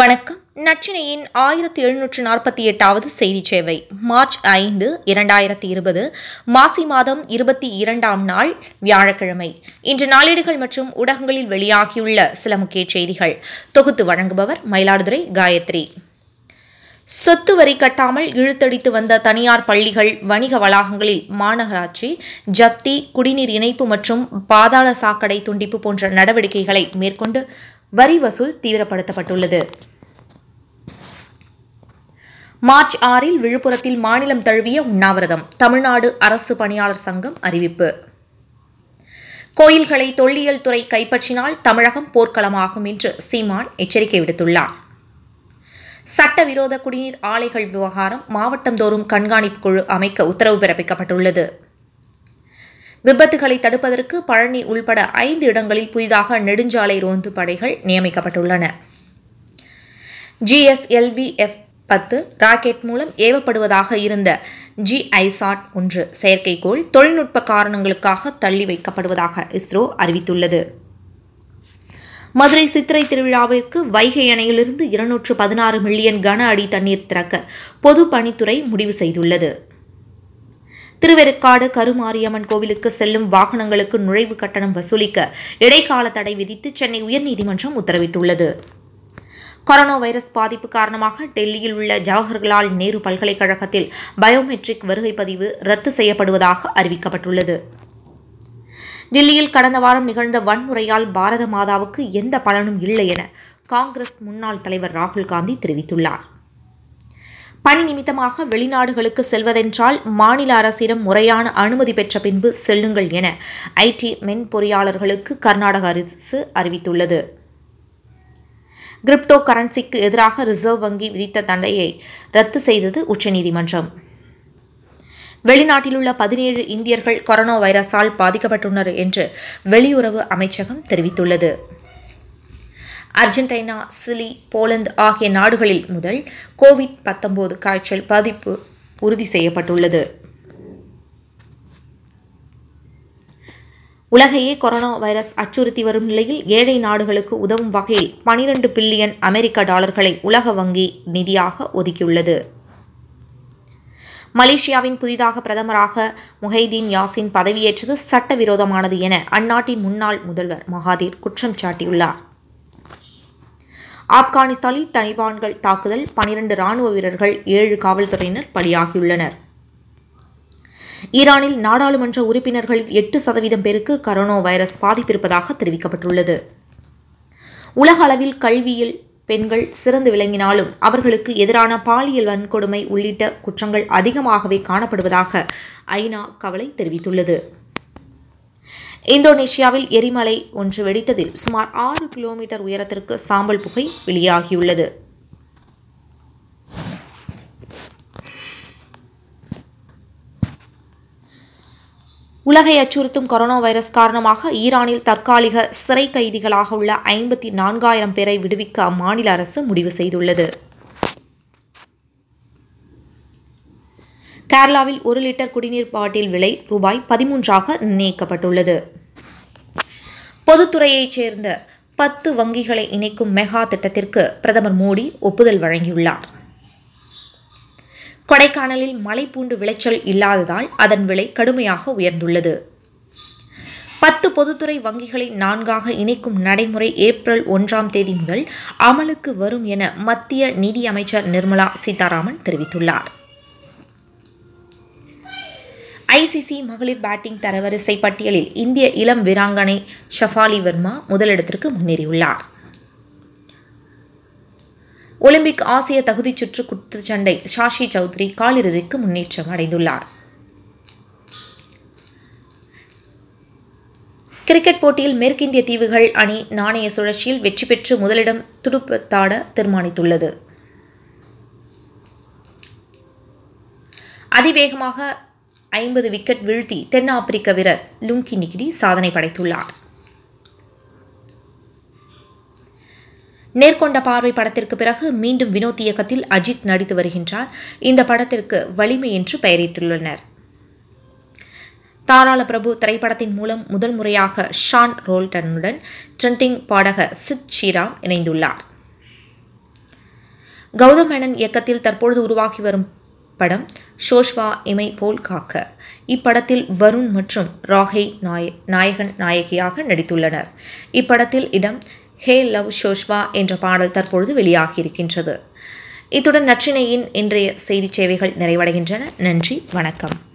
வணக்கம். நச்சினையின் ஆயிரத்தி எழுநூற்று நாற்பத்தி எட்டாவது செய்தி சேவை மார்ச் ஐந்து இரண்டாயிரத்தி இருபது மாசி மாதம் இருபத்தி இரண்டாம் நாள் வியாழக்கிழமை. இன்று நாளேடுகள் மற்றும் ஊடகங்களில் வெளியாகியுள்ள சில முக்கிய செய்திகள். தொகுத்து வழங்குபவர் மயிலாடுதுறை காயத்ரி. சொத்து வரி கட்டாமல் இழுத்தடித்து வந்த தனியார் பள்ளிகள் வணிக வளாகங்களில் மாநகராட்சி ஜப்தி குடிநீர் இணைப்பு மற்றும் பாதாள சாக்கடை துண்டிப்பு போன்ற நடவடிக்கைகளை மேற்கொண்டு வரி வசூல் தீவிரப்படுத்தப்பட்டுள்ளது. மார்ச் ஆறில் விழுப்புரத்தில் மாநிலம் தழுவிய உண்ணாவிரதம் தமிழ்நாடு அரசு பணியாளர் சங்கம் அறிவிப்பு. கோயில்களை தொல்லியல் துறை கைப்பற்றினால் தமிழகம் போர்க்களமாகும் என்று சீமான் எச்சரிக்கை விடுத்துள்ளார். சட்டவிரோத குடிநீர் ஆலைகள் விவகாரம் மாவட்டந்தோறும் கண்காணிப்பு குழு அமைக்க உத்தரவு பிறப்பிக்கப்பட்டுள்ளது. விபத்துகளை தடுப்பதற்கு பழனி உள்பட ஐந்து இடங்களில் புதிதாக நெடுஞ்சாலை ரோந்து படைகள் நியமிக்கப்பட்டுள்ளன. ஜிஎஸ்எல்விஎஃப் பத்து ராக்கெட் மூலம் ஏவப்படுவதாக இருந்த ஜி ஐசாட் ஒன்று செயற்கைக்கோள் தொழில்நுட்ப காரணங்களுக்காக தள்ளி வைக்கப்படுவதாக இஸ்ரோ அறிவித்துள்ளது. மதுரை சித்திரை திருவிழாவிற்கு வைகை அணையிலிருந்து இருநூற்று பதினாறு மில்லியன் கன அடி தண்ணீர் திறக்க பொது பணித்துறை முடிவு செய்துள்ளது. திருவெருக்காடு கருமாரியம்மன் கோவிலுக்கு செல்லும் வாகனங்களுக்கு நுழைவு கட்டணம் வசூலிக்க இடைக்கால தடை விதித்து சென்னை உயர்நீதிமன்றம் உத்தரவிட்டுள்ளது. கொரோனா வைரஸ் பாதிப்பு காரணமாக டெல்லியில் உள்ள ஜவஹர்லால் நேரு பல்கலைக்கழகத்தில் பயோமெட்ரிக் வருகை பதிவு ரத்து செய்யப்படுவதாக அறிவிக்கப்பட்டுள்ளது. டெல்லியில் கடந்த வாரம் நிகழ்ந்த வன்முறையால் பாரத மாதாவுக்கு எந்த பலனும் இல்லை என காங்கிரஸ் முன்னாள் தலைவர் ராகுல் காந்தி தெரிவித்துள்ளார். பணி நிமித்தமாக வெளிநாடுகளுக்கு செல்வதென்றால் மாநில அரசிடம் முறையான அனுமதி பெற்ற பின்பு செல்லுங்கள் என ஐடி மென்பொறியாளர்களுக்கு கர்நாடக அரசு அறிவித்துள்ளது. கிரிப்டோ கரன்சிக்கு எதிராக ரிசர்வ் வங்கி விதித்த தண்டையை ரத்து செய்தது உச்சநீதிமன்றம். வெளிநாட்டிலுள்ள பதினேழு இந்தியர்கள் கொரோனா வைரஸால் பாதிக்கப்பட்டுள்ளனர் என்று வெளியுறவு அமைச்சகம் தெரிவித்துள்ளது. அர்ஜென்டினா சிலி போலந்து ஆகிய நாடுகளில் முதல் கோவிட் பத்தொன்பது காய்ச்சல் பாதிப்பு உறுதி செய்யப்பட்டுள்ளது. உலகையே கொரோனா வைரஸ் அச்சுறுத்தி வரும் நிலையில் ஏழை நாடுகளுக்கு உதவும் வகையில் பனிரெண்டு பில்லியன் அமெரிக்க டாலர்களை உலக வங்கி நிதியாக ஒதுக்கியுள்ளது. மலேசியாவின் புதிதாக பிரதமராக முஹைதீன் யாசின் பதவியேற்றது சட்டவிரோதமானது என அந்நாட்டின் முன்னாள் முதல்வர் மகாதீர் குற்றம் சாட்டியுள்ளார். ஆப்கானிஸ்தானில் தலிபான்கள் தாக்குதல் பனிரண்டு ராணுவ வீரர்கள் ஏழு காவல்துறையினர் பலியாகியுள்ளனர். ஈரானில் நாடாளுமன்ற உறுப்பினர்களில் எட்டு சதவீதம் பேருக்கு கரோனா வைரஸ் பாதிப்பிருப்பதாக தெரிவிக்கப்பட்டுள்ளது. உலக அளவில் கல்வியில் பெண்கள் சிறந்து விளங்கினாலும் அவர்களுக்கு எதிரான பாலியல் வன்கொடுமை உள்ளிட்ட குற்றங்கள் அதிகமாகவே காணப்படுவதாக ஐநா கவலை தெரிவித்துள்ளது. இந்தோனேஷியாவில் எரிமலை ஒன்று வெடித்ததில் சுமார் ஆறு கிலோமீட்டர் உயரத்திற்கு சாம்பல் புகை வெளியாகியுள்ளது. உலகை அச்சுறுத்தும் கொரோனா வைரஸ் காரணமாக ஈரானில் தற்காலிக சிறை கைதிகளாக உள்ள ஐம்பத்தி நான்காயிரம் பேரை விடுவிக்க அம்மாநில அரசு முடிவு செய்துள்ளது. கேரளாவில் ஒரு லிட்டர் குடிநீர் பாட்டில் விலை ரூபாய் பதிமூன்றாக நிர்ணயிக்கப்பட்டுள்ளது பொதுத்துறையைச் சேர்ந்த பத்து வங்கிகளை இணைக்கும் மெகா திட்டத்திற்கு பிரதமர் மோடி ஒப்புதல் வழங்கியுள்ளார். கொடைக்கானலில் மலைப்பூண்டு விளைச்சல் இல்லாததால் அதன் விலை கடுமையாக உயர்ந்துள்ளது. பத்து பொதுத்துறை வங்கிகளை நான்காக இணைக்கும் நடைமுறை ஏப்ரல் ஒன்றாம் தேதி முதல் அமலுக்கு வரும் என மத்திய நிதி அமைச்சர் நிர்மலா சீதாராமன் தெரிவித்துள்ளார். ஐசிசி மகளிர் பேட்டிங் தரவரிசை பட்டியலில் இந்திய இளம் வீராங்கனை ஷஃபாலி வர்மா முதலிடத்திற்கு முன்னேறியுள்ளார். ஒலிம்பிக் ஆசிய தகுதிச் சுற்று குத்துச்சண்டை ஷாஷி சௌத்ரி காலிறுதிக்கு முன்னேற்றம் அடைந்துள்ளார். கிரிக்கெட் போட்டியில் மேற்கிந்திய தீவுகள் அணி நாணய சுழற்சியில் வெற்றி பெற்று முதலிடம் துடுப்பத்தாட தீர்மானித்துள்ளது. அதிவேகமாக ஐம்பது விக்கெட் வீழ்த்தி தென்னாப்பிரிக்க வீரர் லுங்கி நிகிடி சாதனை படைத்துள்ளார். நேர்கொண்ட பார்வை படத்திற்கு பிறகு மீண்டும் வினோத் இயக்கத்தில் அஜித் நடித்து வருகின்றார். இந்த படத்திற்கு வலிமை என்று பெயரிட்டுள்ளனர். தாராள பிரபு திரைப்படத்தின் மூலம் முதல் முறையாக ஷான் ரோல்டனுடன் ட்ரெண்டிங் பாடகர் சித் ஸ்ரீராம் இணைந்துள்ளார். கௌதம் மேனன் இயக்கத்தில் தற்பொழுது உருவாகி வரும் படம் ஷோஷ்வா இமை போல் காக்க. இப்படத்தில் வருண் மற்றும் ராகை நாய நாயகன் நாயகியாக நடித்துள்ளனர். இப்படத்தில் இடம் ஹே லவ் ஷோஷ்வா என்ற பாடல் தற்பொழுது வெளியாகியிருக்கின்றது. இத்துடன் நற்றினையின் இன்றைய செய்திச் சேவைகள் நிறைவடைகின்றன. நன்றி வணக்கம்.